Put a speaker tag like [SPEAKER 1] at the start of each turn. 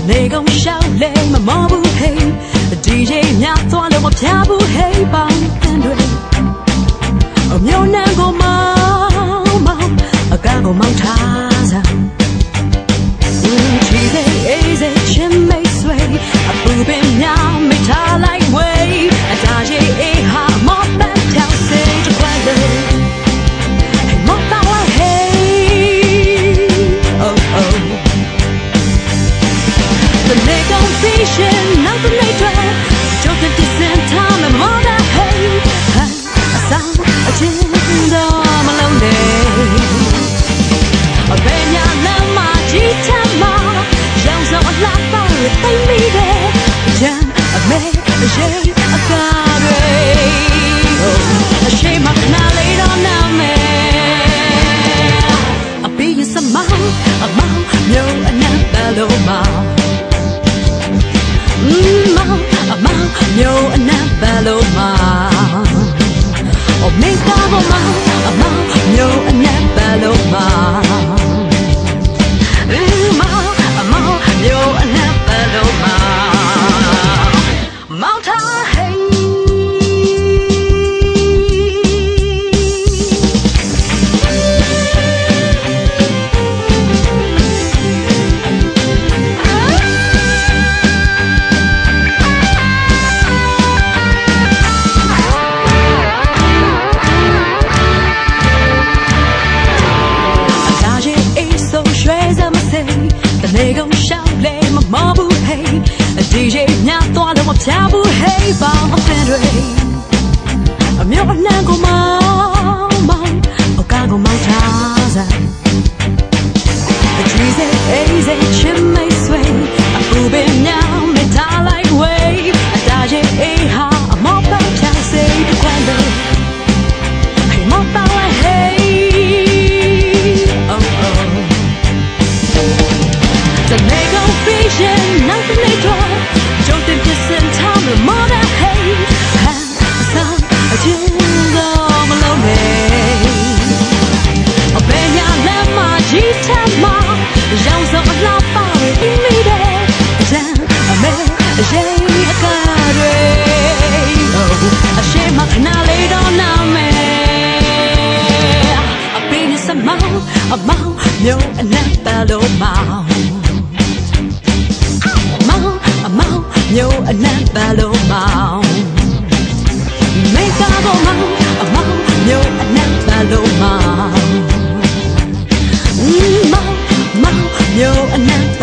[SPEAKER 1] မစေတနေကုန်ရှောက်လေမမောဘူးဟေး DJ များသွားလို့မပြဘူးဟေးပေါ leg on vision, not the later. Just a decent time and more than hey. A sound, a chin, I'm alone day. အဘယ်ညာလမ်းမှာကြီးထမ်းမှာရောင်စုံအလှပရသိ ဒီရိညသွားလို့မပြဘူးဟေးပေါင်းအဖင်တွေအမျိုးအနှံကိုမောင်းမောင်းအကားကိုမောင်းချစား The trees are hazy, chimney swing. A boobin now, me die like အမောင်းမျိုးအနက်တလို့မောင်းမောင်းအမောင်းမျိုးအနက်တလို့မောင်း Make up a mouth, a mouth, yo, a nap, a low mouth. Mouth, mouth, yo, a nap, a low mouth. Mouth,